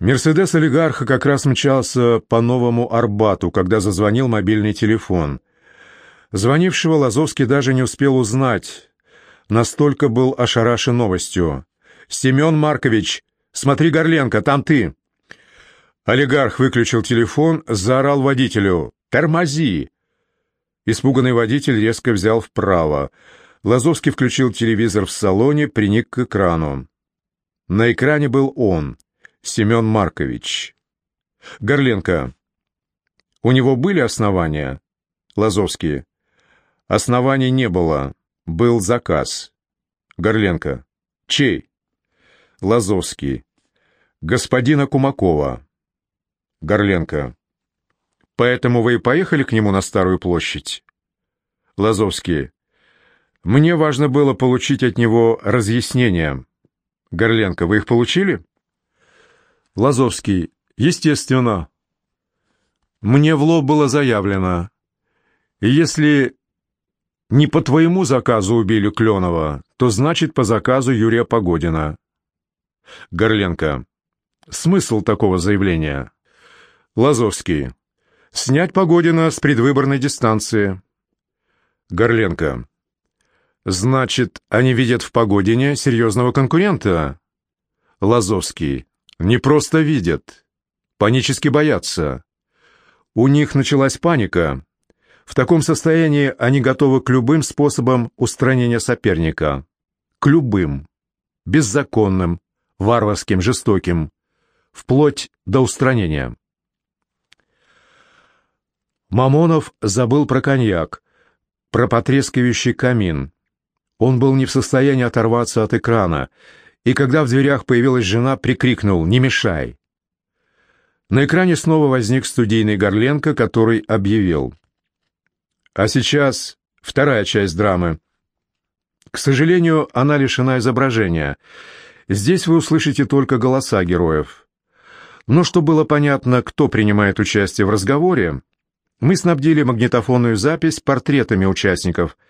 Мерседес олигарха как раз мчался по новому Арбату, когда зазвонил мобильный телефон. Звонившего Лазовский даже не успел узнать. Настолько был ошарашен новостью. «Семен Маркович, смотри, Горленко, там ты!» Олигарх выключил телефон, заорал водителю. «Тормози!» Испуганный водитель резко взял вправо. Лазовский включил телевизор в салоне, приник к экрану. На экране был он, Семен Маркович. Горленко. У него были основания? Лазовский. Оснований не было. Был заказ. Горленко. Чей? Лазовский. Господина Кумакова. Горленко. Поэтому вы и поехали к нему на Старую площадь? Лазовский. Мне важно было получить от него разъяснения. Горленко, вы их получили? Лазовский. Естественно. Мне в лоб было заявлено. Если не по твоему заказу убили Кленова, то значит по заказу Юрия Погодина. Горленко. Смысл такого заявления? Лазовский. Снять Погодина с предвыборной дистанции. Горленко. Значит, они видят в Погодине серьезного конкурента? Лазовский. Не просто видят. Панически боятся. У них началась паника. В таком состоянии они готовы к любым способам устранения соперника. К любым. Беззаконным, варварским, жестоким. Вплоть до устранения. Мамонов забыл про коньяк, про потрескивающий камин. Он был не в состоянии оторваться от экрана, и когда в дверях появилась жена, прикрикнул «Не мешай!». На экране снова возник студийный Горленко, который объявил. А сейчас вторая часть драмы. К сожалению, она лишена изображения. Здесь вы услышите только голоса героев. Но чтобы было понятно, кто принимает участие в разговоре, мы снабдили магнитофонную запись портретами участников –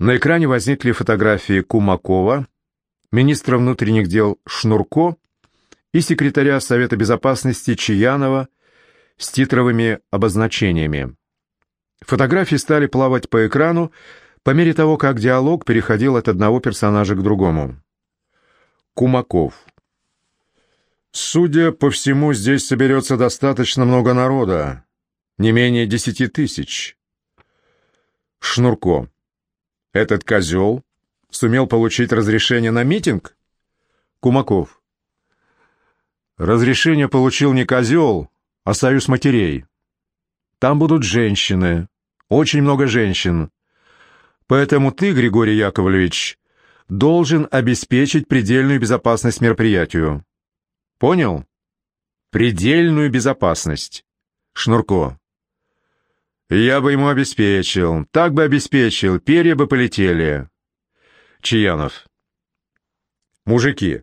на экране возникли фотографии Кумакова, министра внутренних дел Шнурко и секретаря Совета Безопасности Чаянова с титровыми обозначениями. Фотографии стали плавать по экрану по мере того, как диалог переходил от одного персонажа к другому. Кумаков. «Судя по всему, здесь соберется достаточно много народа, не менее десяти тысяч». Шнурко. Этот козел сумел получить разрешение на митинг? Кумаков. Разрешение получил не козел, а союз матерей. Там будут женщины, очень много женщин. Поэтому ты, Григорий Яковлевич, должен обеспечить предельную безопасность мероприятию. Понял? Предельную безопасность. Шнурко. Я бы ему обеспечил, так бы обеспечил, перья бы полетели. Чаянов. Мужики,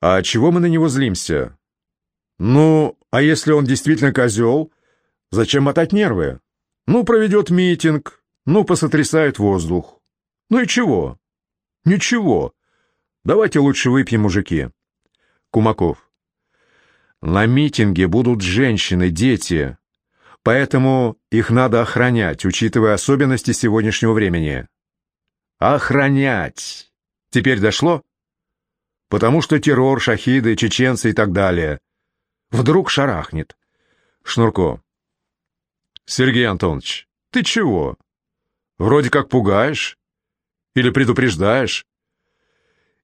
а чего мы на него злимся? Ну, а если он действительно козел, зачем мотать нервы? Ну, проведет митинг, ну, посотрясает воздух. Ну и чего? Ничего. Давайте лучше выпьем, мужики. Кумаков. На митинге будут женщины, дети. Поэтому их надо охранять, учитывая особенности сегодняшнего времени. Охранять! Теперь дошло? Потому что террор, шахиды, чеченцы и так далее. Вдруг шарахнет. Шнурко. Сергей Антонович, ты чего? Вроде как пугаешь? Или предупреждаешь?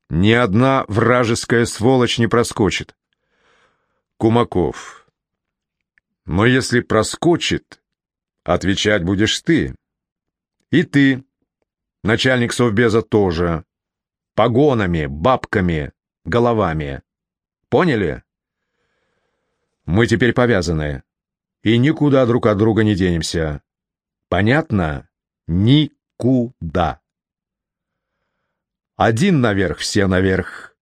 Ни одна вражеская сволочь не проскочит. Кумаков. Но если проскочит, отвечать будешь ты. И ты, начальник совбеза тоже. Погонами, бабками, головами. Поняли? Мы теперь повязаны. И никуда друг от друга не денемся. Понятно? Никуда. Один наверх, все наверх.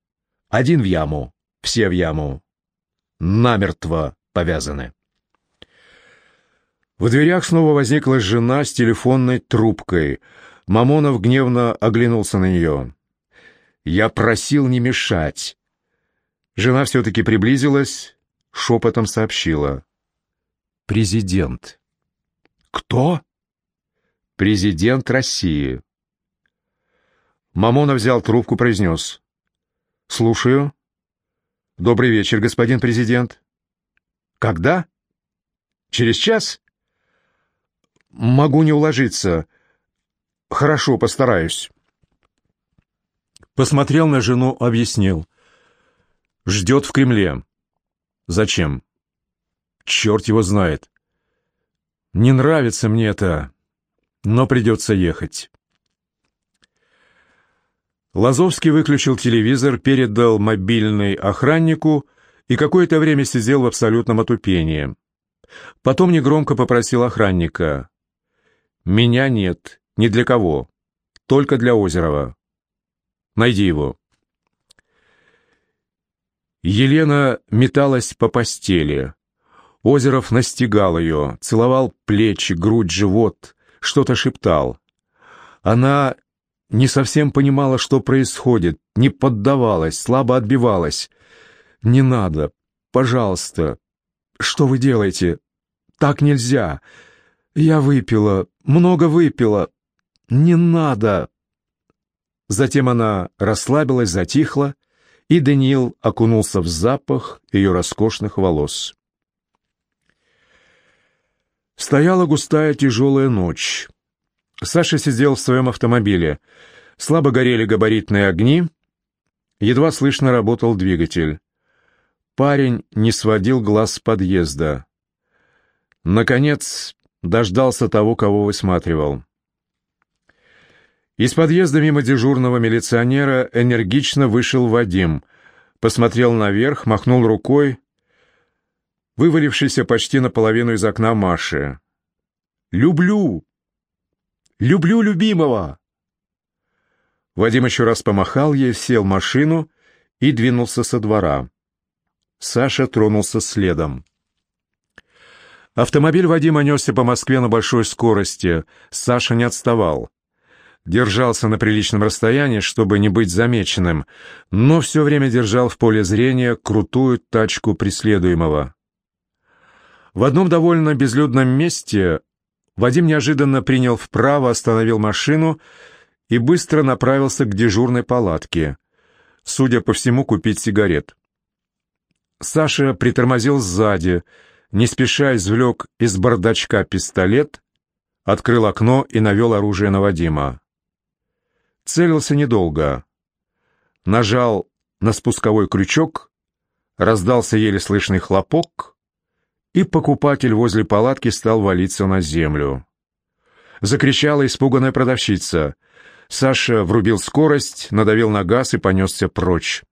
Один в яму, все в яму. Намертво повязаны. В дверях снова возникла жена с телефонной трубкой. Мамонов гневно оглянулся на нее. «Я просил не мешать». Жена все-таки приблизилась, шепотом сообщила. «Президент». «Кто?» «Президент России». Мамона взял трубку, произнес. «Слушаю». «Добрый вечер, господин президент». «Когда?» «Через час?» «Могу не уложиться. Хорошо, постараюсь». Посмотрел на жену, объяснил. «Ждет в Кремле». «Зачем?» «Черт его знает». «Не нравится мне это, но придется ехать». Лазовский выключил телевизор, передал мобильный охраннику и какое-то время сидел в абсолютном отупении. Потом негромко попросил охранника. «Меня нет, ни для кого, только для Озерова. Найди его». Елена металась по постели. Озеров настигал ее, целовал плечи, грудь, живот, что-то шептал. Она не совсем понимала, что происходит, не поддавалась, слабо отбивалась. «Не надо, пожалуйста. Что вы делаете? Так нельзя. Я выпила, много выпила. Не надо!» Затем она расслабилась, затихла, и Даниил окунулся в запах ее роскошных волос. Стояла густая тяжелая ночь. Саша сидел в своем автомобиле. Слабо горели габаритные огни, едва слышно работал двигатель. Парень не сводил глаз с подъезда. Наконец, дождался того, кого высматривал. Из подъезда мимо дежурного милиционера энергично вышел Вадим, посмотрел наверх, махнул рукой, вывалившийся почти наполовину из окна Маши. «Люблю! Люблю любимого!» Вадим еще раз помахал ей, сел в машину и двинулся со двора. Саша тронулся следом. Автомобиль Вадима несся по Москве на большой скорости. Саша не отставал. Держался на приличном расстоянии, чтобы не быть замеченным, но все время держал в поле зрения крутую тачку преследуемого. В одном довольно безлюдном месте Вадим неожиданно принял вправо, остановил машину и быстро направился к дежурной палатке. Судя по всему, купить сигарет. Саша притормозил сзади, не спеша извлек из бардачка пистолет, открыл окно и навел оружие на Вадима. Целился недолго. Нажал на спусковой крючок, раздался еле слышный хлопок, и покупатель возле палатки стал валиться на землю. Закричала испуганная продавщица. Саша врубил скорость, надавил на газ и понесся прочь.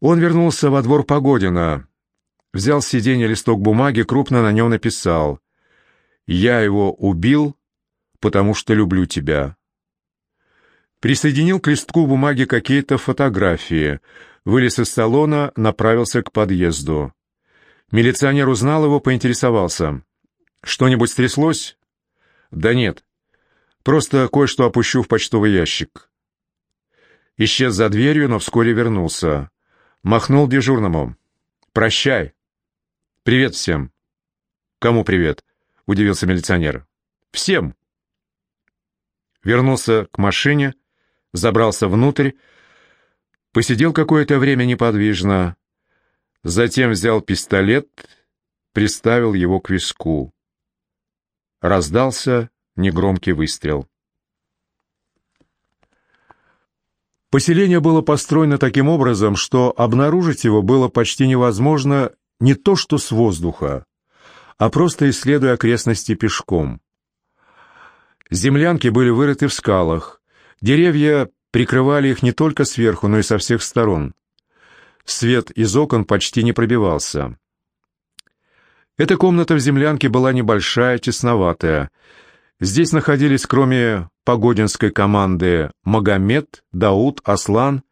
Он вернулся во двор Погодина, взял с сиденья листок бумаги, крупно на нем написал «Я его убил, потому что люблю тебя». Присоединил к листку бумаги какие-то фотографии, вылез из салона, направился к подъезду. Милиционер узнал его, поинтересовался. «Что-нибудь стряслось?» «Да нет. Просто кое-что опущу в почтовый ящик». Исчез за дверью, но вскоре вернулся. Махнул дежурному. «Прощай». «Привет всем». «Кому привет?» — удивился милиционер. «Всем». Вернулся к машине, забрался внутрь, посидел какое-то время неподвижно, Затем взял пистолет, приставил его к виску. Раздался негромкий выстрел. Поселение было построено таким образом, что обнаружить его было почти невозможно не то что с воздуха, а просто исследуя окрестности пешком. Землянки были вырыты в скалах, деревья прикрывали их не только сверху, но и со всех сторон. Свет из окон почти не пробивался. Эта комната в землянке была небольшая, тесноватая. Здесь находились, кроме погодинской команды, Магомед, Дауд, Аслан,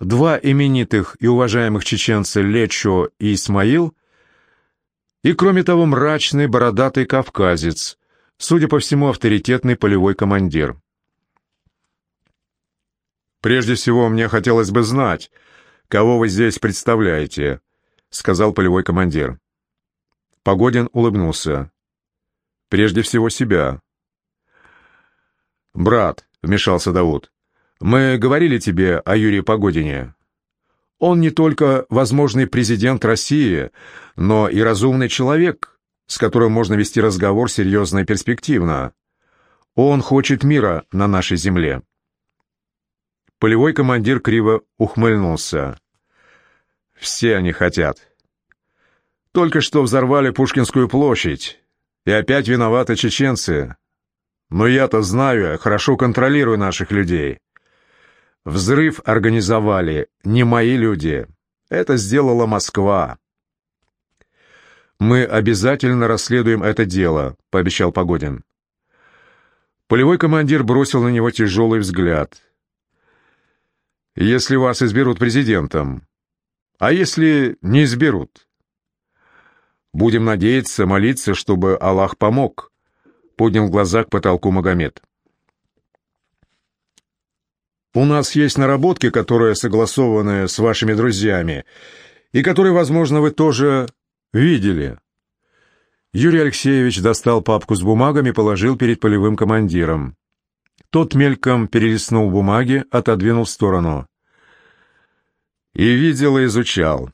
два именитых и уважаемых чеченца Лечо и Исмаил, и, кроме того, мрачный бородатый кавказец, судя по всему, авторитетный полевой командир. Прежде всего, мне хотелось бы знать, «Кого вы здесь представляете?» — сказал полевой командир. Погодин улыбнулся. «Прежде всего себя». «Брат», — вмешался Давуд, — «мы говорили тебе о Юрии Погодине. Он не только возможный президент России, но и разумный человек, с которым можно вести разговор серьезно и перспективно. Он хочет мира на нашей земле». Полевой командир криво ухмыльнулся. «Все они хотят. Только что взорвали Пушкинскую площадь, и опять виноваты чеченцы. Но я-то знаю, хорошо контролирую наших людей. Взрыв организовали не мои люди. Это сделала Москва. «Мы обязательно расследуем это дело», — пообещал Погодин. Полевой командир бросил на него тяжелый взгляд — если вас изберут президентом. А если не изберут? Будем надеяться, молиться, чтобы Аллах помог, поднял глаза к потолку Магомед. У нас есть наработки, которые согласованы с вашими друзьями, и которые, возможно, вы тоже видели. Юрий Алексеевич достал папку с бумагами и положил перед полевым командиром. Тот мельком перелистнул бумаги, отодвинул в сторону. И видел и изучал.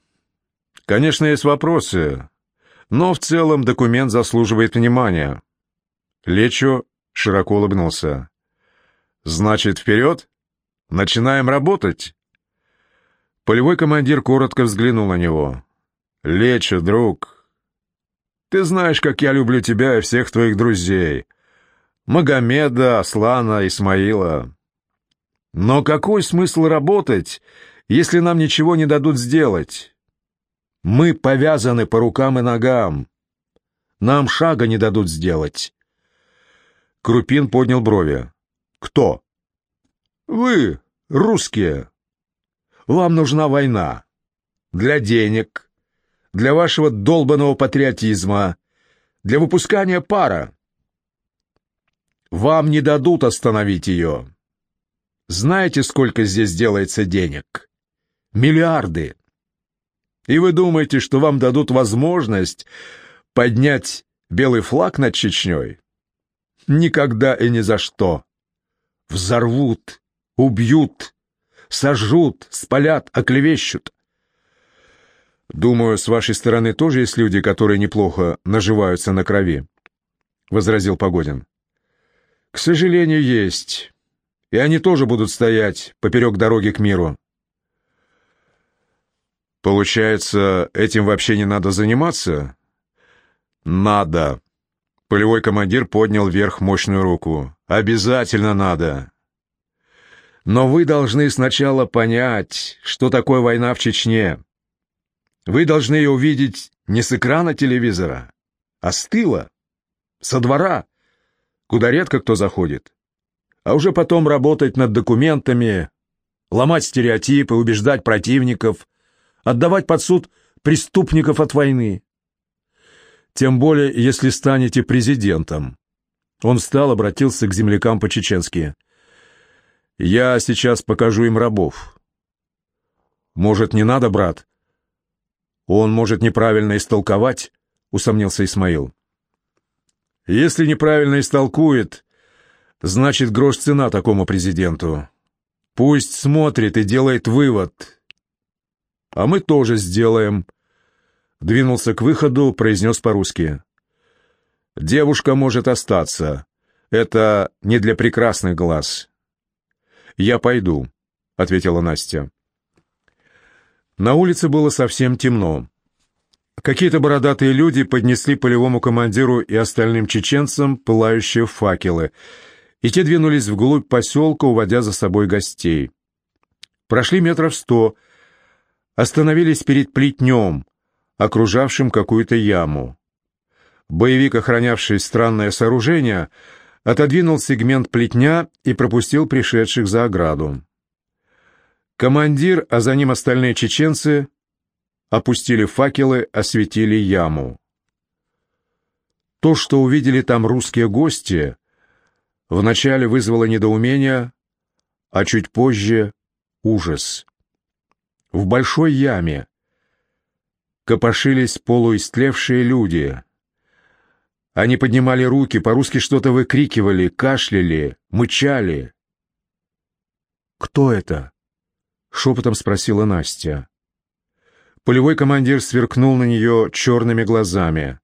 Конечно, есть вопросы, но в целом документ заслуживает внимания. Лечо широко улыбнулся. «Значит, вперед? Начинаем работать?» Полевой командир коротко взглянул на него. «Лечо, друг, ты знаешь, как я люблю тебя и всех твоих друзей. Магомеда, Аслана, Исмаила. Но какой смысл работать, если нам ничего не дадут сделать? Мы повязаны по рукам и ногам. Нам шага не дадут сделать. Крупин поднял брови. Кто? Вы, русские. Вам нужна война. Для денег, для вашего долбанного патриотизма, для выпускания пара. Вам не дадут остановить ее. Знаете, сколько здесь делается денег? Миллиарды. И вы думаете, что вам дадут возможность поднять белый флаг над Чечней? Никогда и ни за что. Взорвут, убьют, сожрут, спалят, оклевещут. Думаю, с вашей стороны тоже есть люди, которые неплохо наживаются на крови, — возразил Погодин. К сожалению, есть. И они тоже будут стоять поперек дороги к миру. Получается, этим вообще не надо заниматься? Надо. Полевой командир поднял вверх мощную руку. Обязательно надо. Но вы должны сначала понять, что такое война в Чечне. Вы должны ее увидеть не с экрана телевизора, а с тыла, со двора куда редко кто заходит, а уже потом работать над документами, ломать стереотипы, убеждать противников, отдавать под суд преступников от войны. Тем более, если станете президентом. Он встал, обратился к землякам по-чеченски. «Я сейчас покажу им рабов». «Может, не надо, брат?» «Он может неправильно истолковать», — усомнился Исмаил. Если неправильно истолкует, значит грош цена такому президенту. Пусть смотрит и делает вывод. А мы тоже сделаем. Двинулся к выходу, произнес по-русски. Девушка может остаться. Это не для прекрасных глаз. Я пойду, ответила Настя. На улице было совсем темно. Какие-то бородатые люди поднесли полевому командиру и остальным чеченцам пылающие факелы, и те двинулись вглубь поселка, уводя за собой гостей. Прошли метров сто, остановились перед плетнем, окружавшим какую-то яму. Боевик, охранявший странное сооружение, отодвинул сегмент плетня и пропустил пришедших за ограду. Командир, а за ним остальные чеченцы опустили факелы, осветили яму. То, что увидели там русские гости, вначале вызвало недоумение, а чуть позже — ужас. В большой яме копошились полуистлевшие люди. Они поднимали руки, по-русски что-то выкрикивали, кашляли, мычали. «Кто это?» — шепотом спросила Настя. Полевой командир сверкнул на нее черными глазами.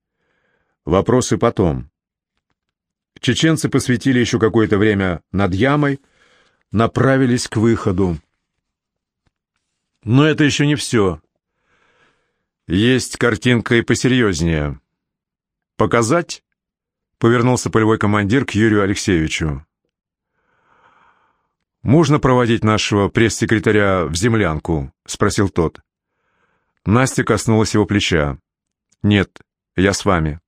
Вопросы потом. Чеченцы посветили еще какое-то время над ямой, направились к выходу. Но это еще не все. Есть картинка и посерьезнее. «Показать?» — повернулся полевой командир к Юрию Алексеевичу. «Можно проводить нашего пресс-секретаря в землянку?» — спросил тот. Настя коснулась его плеча. «Нет, я с вами».